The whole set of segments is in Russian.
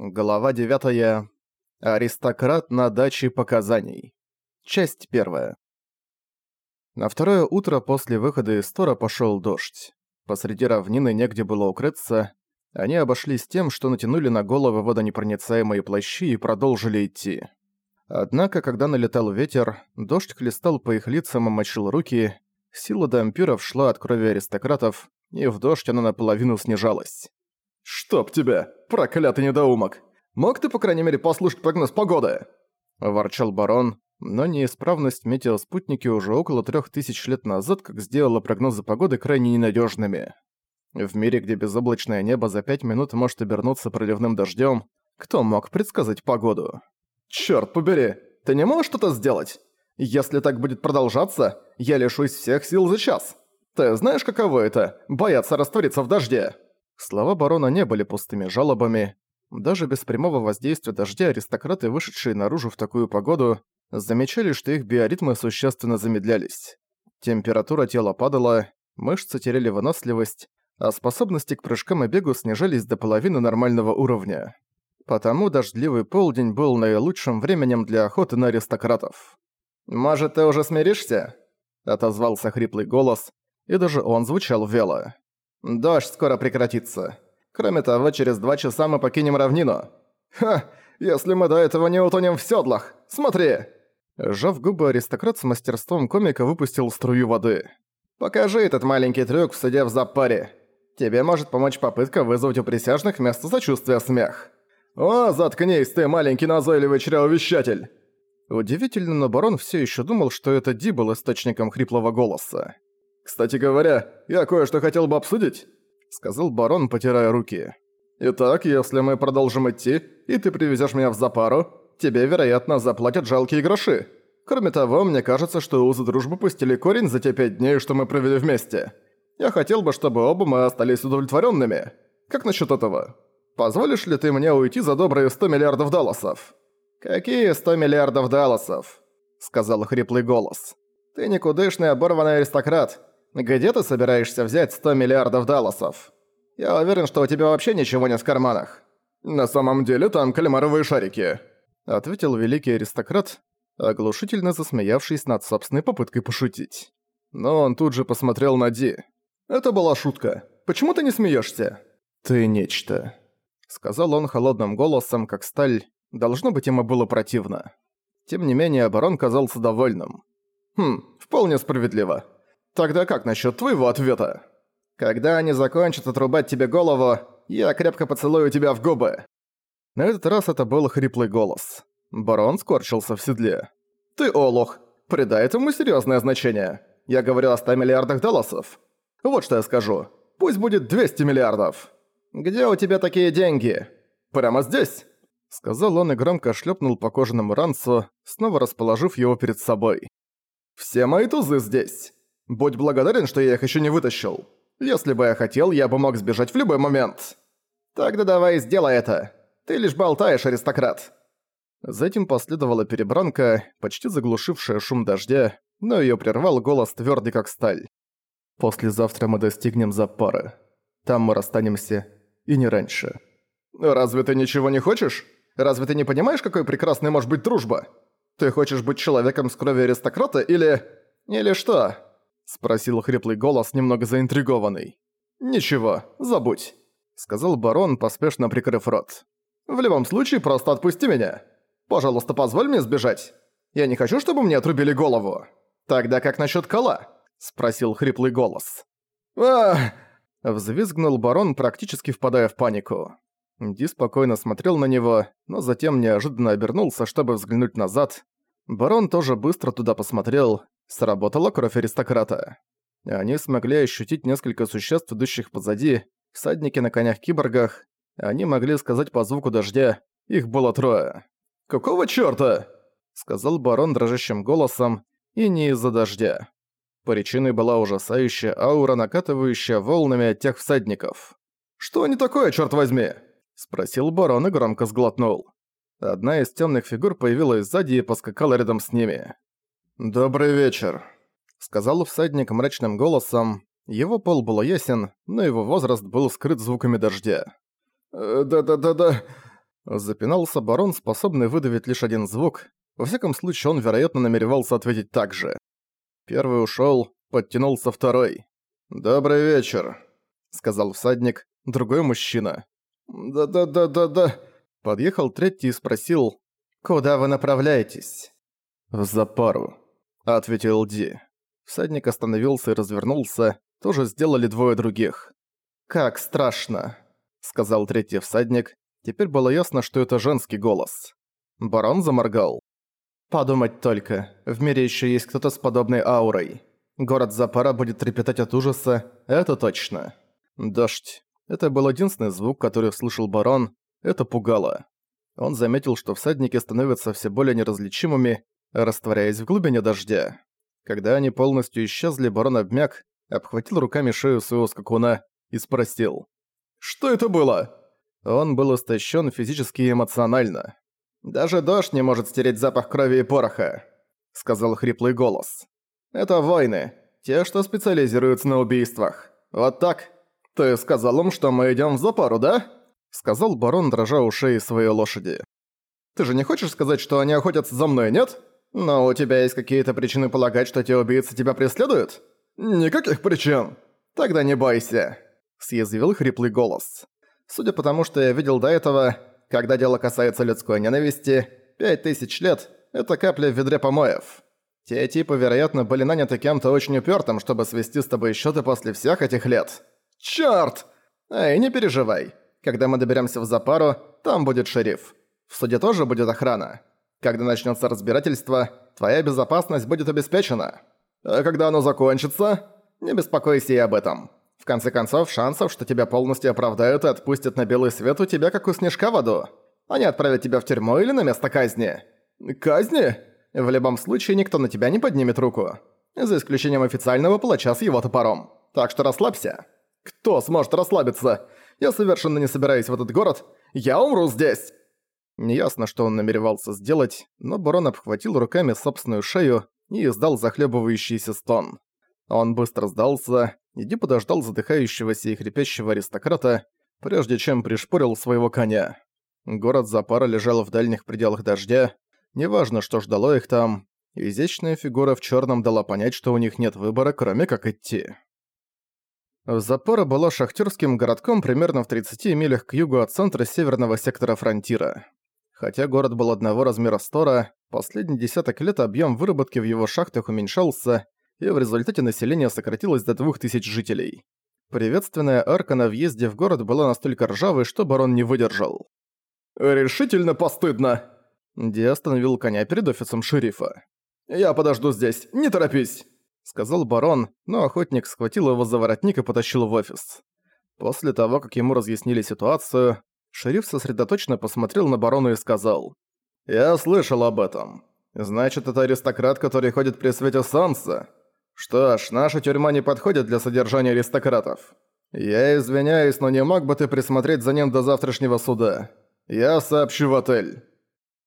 Глава 9. Аристократ на даче показаний. Часть первая. На второе утро после выхода из Тора пошёл дождь. Посреди равнины негде было укрыться. Они обошлись тем, что натянули на головы водонепроницаемые плащи и продолжили идти. Однако, когда налетал ветер, дождь хлестал по их лицам и мочил руки, сила дампиров шла от крови аристократов, и в дождь она наполовину снижалась. «Чтоб тебя, проклятый недоумок! Мог ты, по крайней мере, послушать прогноз погоды?» Ворчал барон, но неисправность метеоспутники уже около трех тысяч лет назад как сделала прогнозы погоды крайне ненадежными. В мире, где безоблачное небо за пять минут может обернуться проливным дождем, кто мог предсказать погоду? Черт побери, ты не можешь что-то сделать? Если так будет продолжаться, я лишусь всех сил за час. Ты знаешь, каково это – бояться раствориться в дожде?» Слова барона не были пустыми жалобами. Даже без прямого воздействия дождя аристократы, вышедшие наружу в такую погоду, замечали, что их биоритмы существенно замедлялись. Температура тела падала, мышцы теряли выносливость, а способности к прыжкам и бегу снижались до половины нормального уровня. Потому дождливый полдень был наилучшим временем для охоты на аристократов. «Может, ты уже смиришься?» — отозвался хриплый голос, и даже он звучал вяло. Дождь скоро прекратится. Кроме того, через два часа мы покинем равнину. Ха! Если мы до этого не утонем в седлах! Смотри!» Сжав губы, аристократ с мастерством комика выпустил струю воды. «Покажи этот маленький трюк суде в запаре. Тебе может помочь попытка вызвать у присяжных вместо сочувствия смех. О, заткнись ты, маленький назойливый чревовещатель!» Удивительно, но барон все еще думал, что это Ди был источником хриплого голоса. «Кстати говоря, я кое-что хотел бы обсудить», — сказал барон, потирая руки. «Итак, если мы продолжим идти, и ты привезешь меня в Запару, тебе, вероятно, заплатят жалкие гроши. Кроме того, мне кажется, что узы дружбы пустили корень за те пять дней, что мы провели вместе. Я хотел бы, чтобы оба мы остались удовлетворенными. Как насчет этого? Позволишь ли ты мне уйти за добрые 100 миллиардов далласов?» «Какие 100 миллиардов далласов?» — сказал хриплый голос. «Ты никудышный оборванный аристократ. Где ты собираешься взять 100 миллиардов далласов? Я уверен, что у тебя вообще ничего нет в карманах. На самом деле там кальмаровые шарики, ответил великий аристократ, оглушительно засмеявшись над собственной попыткой пошутить. Но он тут же посмотрел на Ди. Это была шутка. Почему ты не смеешься? Ты нечто, сказал он холодным голосом, как сталь. Должно быть, ему было противно. Тем не менее, барон казался довольным. Хм, вполне справедливо. Тогда как насчет твоего ответа? Когда они закончат отрубать тебе голову, я крепко поцелую тебя в губы. На этот раз это был хриплый голос. Барон скорчился в седле. Ты олух. Придай этому серьезное значение. Я говорю о 100 миллиардах долларов. Вот что я скажу. Пусть будет 200 миллиардов. Где у тебя такие деньги? Прямо здесь. Сказал он и громко шлепнул по кожаному ранцу, снова расположив его перед собой. «Все мои тузы здесь. Будь благодарен, что я их еще не вытащил. Если бы я хотел, я бы мог сбежать в любой момент. Тогда давай сделай это. Ты лишь болтаешь, аристократ. Затем последовала перебранка, почти заглушившая шум дождя, но ее прервал голос твердый как сталь. «Послезавтра мы достигнем Запары. Там мы расстанемся, и не раньше». «Разве ты ничего не хочешь? Разве ты не понимаешь, какой прекрасной может быть дружба? Ты хочешь быть человеком с кровью аристократа или... или что?» Спросил хриплый голос, немного заинтригованный. «Ничего, забудь», — сказал барон, поспешно прикрыв рот. «В любом случае, просто отпусти меня. Пожалуйста, позволь мне сбежать. Я не хочу, чтобы мне отрубили голову. Тогда как насчет кола?» — спросил хриплый голос. «Ах!» — взвизгнул барон, практически впадая в панику. Ди спокойно смотрел на него, но затем неожиданно обернулся, чтобы взглянуть назад. Барон тоже быстро туда посмотрел, Сработала кровь аристократа. Они смогли ощутить несколько существ, идущих позади, всадники на конях-киборгах. Они могли сказать по звуку дождя, их было трое. «Какого чёрта?» — сказал барон дрожащим голосом, и не из-за дождя. Причиной была ужасающая аура, накатывающая волнами от тех всадников. «Что они такое, чёрт возьми?» — спросил барон и громко сглотнул. Одна из темных фигур появилась сзади и поскакала рядом с ними. «Добрый вечер», — сказал всадник мрачным голосом. Его пол был ясен, но его возраст был скрыт звуками дождя. «Да-да-да-да...» Запинался барон, способный выдавить лишь один звук. Во всяком случае, он, вероятно, намеревался ответить так же. Первый ушёл, подтянулся второй. «Добрый вечер», — сказал всадник, другой мужчина. «Да-да-да-да-да», — подъехал третий и спросил, «Куда вы направляетесь?» «В запару», — ответил Ди. Всадник остановился и развернулся, тоже сделали двое других. «Как страшно», — сказал третий всадник. Теперь было ясно, что это женский голос. Барон заморгал. «Подумать только, в мире еще есть кто-то с подобной аурой. Город Запара будет трепетать от ужаса, это точно». Дождь. Это был единственный звук, который слышал барон. Это пугало. Он заметил, что всадники становятся все более неразличимыми, растворяясь в глубине дождя. Когда они полностью исчезли, барон обмяк, обхватил руками шею своего скакуна и спросил. «Что это было?» Он был истощен физически и эмоционально. «Даже дождь не может стереть запах крови и пороха», — сказал хриплый голос. «Это войны. Те, что специализируются на убийствах. Вот так. Ты сказал им, что мы идем в запару, да?» — сказал барон, дрожа у шеи своей лошади. «Ты же не хочешь сказать, что они охотятся за мной, нет? Но у тебя есть какие-то причины полагать, что те убийцы тебя преследуют?» «Никаких причин!» «Тогда не бойся!» – съязвил хриплый голос. Судя по тому, что я видел до этого, когда дело касается людской ненависти, пять тысяч лет – это капля в ведре помоев. Те типы, вероятно, были наняты кем-то очень упертым, чтобы свести с тобой счеты после всех этих лет. Чёрт! Эй, не переживай. Когда мы доберемся в Запару, там будет шериф. В суде тоже будет охрана. Когда начнется разбирательство, твоя безопасность будет обеспечена. А когда оно закончится, не беспокойся и об этом. В конце концов, шансов, что тебя полностью оправдают и отпустят на белый свет у тебя как у снежка в аду. Они отправят тебя в тюрьму или на место казни. Казни? В любом случае, никто на тебя не поднимет руку. За исключением официального палача с его топором. Так что расслабься. Кто сможет расслабиться? Я совершенно не собираюсь в этот город. Я умру здесь!» Неясно, что он намеревался сделать, но барон обхватил руками собственную шею и издал захлебывающийся стон. Он быстро сдался, иди подождал задыхающегося и хрипящего аристократа, прежде чем пришпорил своего коня. Город Запара лежал в дальних пределах дождя, неважно, что ждало их там, изящная фигура в черном дала понять, что у них нет выбора, кроме как идти. Запора была шахтерским городком примерно в 30 милях к югу от центра северного сектора Фронтира. Хотя город был одного размера Стора, последний десяток лет объем выработки в его шахтах уменьшался, и в результате население сократилось до двух тысяч жителей. Приветственная арка на въезде в город была настолько ржавой, что барон не выдержал. «Решительно постыдно!» Ди остановил коня перед офисом шерифа. «Я подожду здесь, не торопись!» Сказал барон, но охотник схватил его за воротник и потащил в офис. После того, как ему разъяснили ситуацию, Шериф сосредоточенно посмотрел на барона и сказал. «Я слышал об этом. Значит, это аристократ, который ходит при свете солнца. Что ж, наша тюрьма не подходит для содержания аристократов. Я извиняюсь, но не мог бы ты присмотреть за ним до завтрашнего суда. Я сообщу в отель».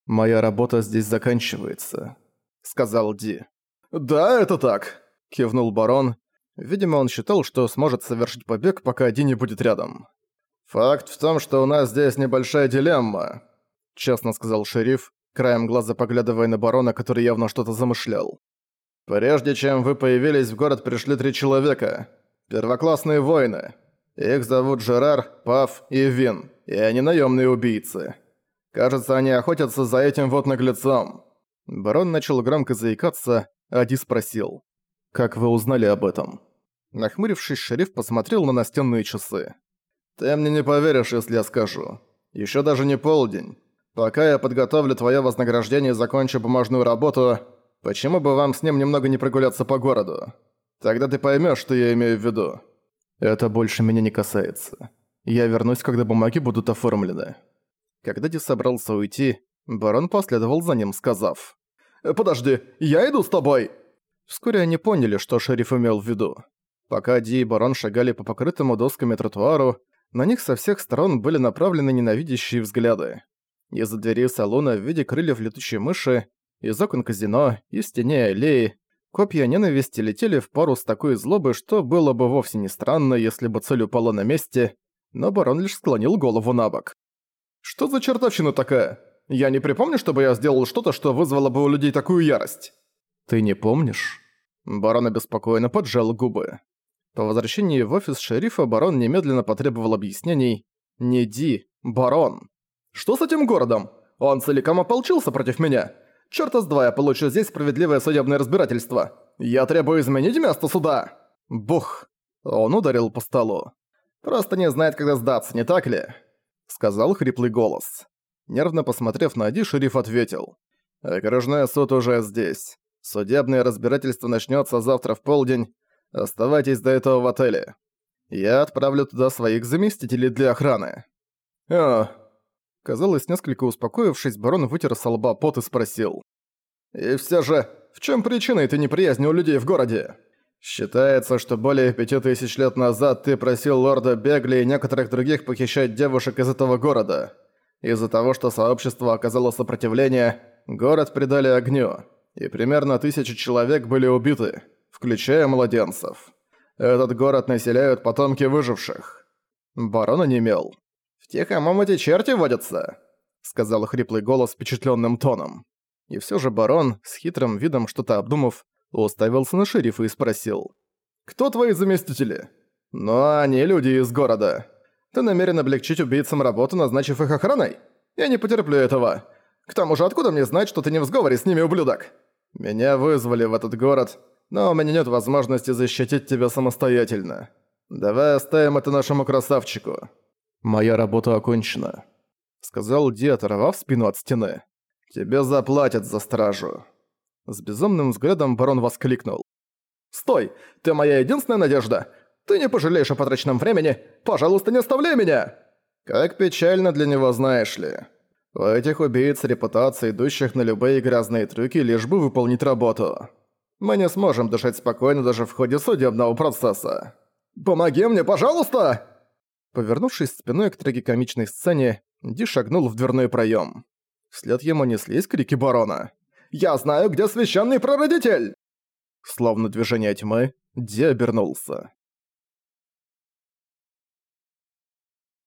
«Моя работа здесь заканчивается», — сказал Ди. «Да, это так», — кивнул барон. Видимо, он считал, что сможет совершить побег, пока Ди не будет рядом. «Факт в том, что у нас здесь небольшая дилемма», — честно сказал шериф, краем глаза поглядывая на барона, который явно что-то замышлял. «Прежде чем вы появились, в город пришли три человека. Первоклассные воины. Их зовут Жерар, Пав и Вин, и они наемные убийцы. Кажется, они охотятся за этим вот наглецом». Барон начал громко заикаться, а Ди спросил. «Как вы узнали об этом?» Нахмурившись, шериф посмотрел на настенные часы. Ты мне не поверишь, если я скажу. Ещё даже не полдень. Пока я подготовлю твоё вознаграждение и закончу бумажную работу, почему бы вам с ним немного не прогуляться по городу? Тогда ты поймёшь, что я имею в виду. Это больше меня не касается. Я вернусь, когда бумаги будут оформлены. Когда Ди собрался уйти, барон последовал за ним, сказав. «Подожди, я иду с тобой!» Вскоре они поняли, что шериф имел в виду. Пока Ди и барон шагали по покрытому досками тротуару, на них со всех сторон были направлены ненавидящие взгляды. Из-за двери салона в виде крыльев летучей мыши, из окон казино, из теней аллеи, копья ненависти летели в пару с такой злобой, что было бы вовсе не странно, если бы цель упала на месте, но барон лишь склонил голову на бок. Что за чертовщина такая? Я не припомню, чтобы я сделал что-то, что вызвало бы у людей такую ярость. Ты не помнишь? Барон обеспокоенно поджал губы. По возвращении в офис шерифа барон немедленно потребовал объяснений. «Не Ди, барон!» «Что с этим городом? Он целиком ополчился против меня. Чёрта с два я получу здесь справедливое судебное разбирательство. Я требую изменить место суда!» «Бух!» Он ударил по столу. «Просто не знает, когда сдаться, не так ли?» Сказал хриплый голос. Нервно посмотрев на Ди, шериф ответил. «Окружной суд уже здесь. Судебное разбирательство начнется завтра в полдень. Оставайтесь до этого в отеле. Я отправлю туда своих заместителей для охраны». «О». Казалось, несколько успокоившись, барон вытер со лба пот и спросил. «И все же, в чем причина этой неприязни у людей в городе?» «Считается, что более пяти тысяч лет назад ты просил лорда Бегли и некоторых других похищать девушек из этого города. Из-за того, что сообщество оказало сопротивление, город предали огню, и примерно тысячи человек были убиты, включая младенцев. Этот город населяют потомки выживших». Барон онемел. «В тихом омуте черти водятся», — сказал хриплый голос впечатленным тоном. И все же барон, с хитрым видом что-то обдумав, уставился на шерифа и спросил. «Кто твои заместители?» «Ну, они люди из города. Ты намерен облегчить убийцам работу, назначив их охраной? Я не потерплю этого. К тому же, откуда мне знать, что ты не в сговоре с ними, ублюдок? Меня вызвали в этот город, но у меня нет возможности защитить тебя самостоятельно. Давай оставим это нашему красавчику. Моя работа окончена», — сказал Ди, оторвав спину от стены. «Тебе заплатят за стражу». С безумным взглядом барон воскликнул. «Стой! Ты моя единственная надежда! Ты не пожалеешь о потраченном времени! Пожалуйста, не оставляй меня!» «Как печально для него, знаешь ли. У этих убийц репутация, идущих на любые грязные трюки, лишь бы выполнить работу. Мы не сможем дышать спокойно даже в ходе судебного процесса. Помоги мне, пожалуйста!» Повернувшись спиной к трагикомичной сцене, Ди шагнул в дверной проем. Вслед ему неслись крики барона. «Я знаю, где священный прародитель!» Словно движение тьмы, Ди обернулся.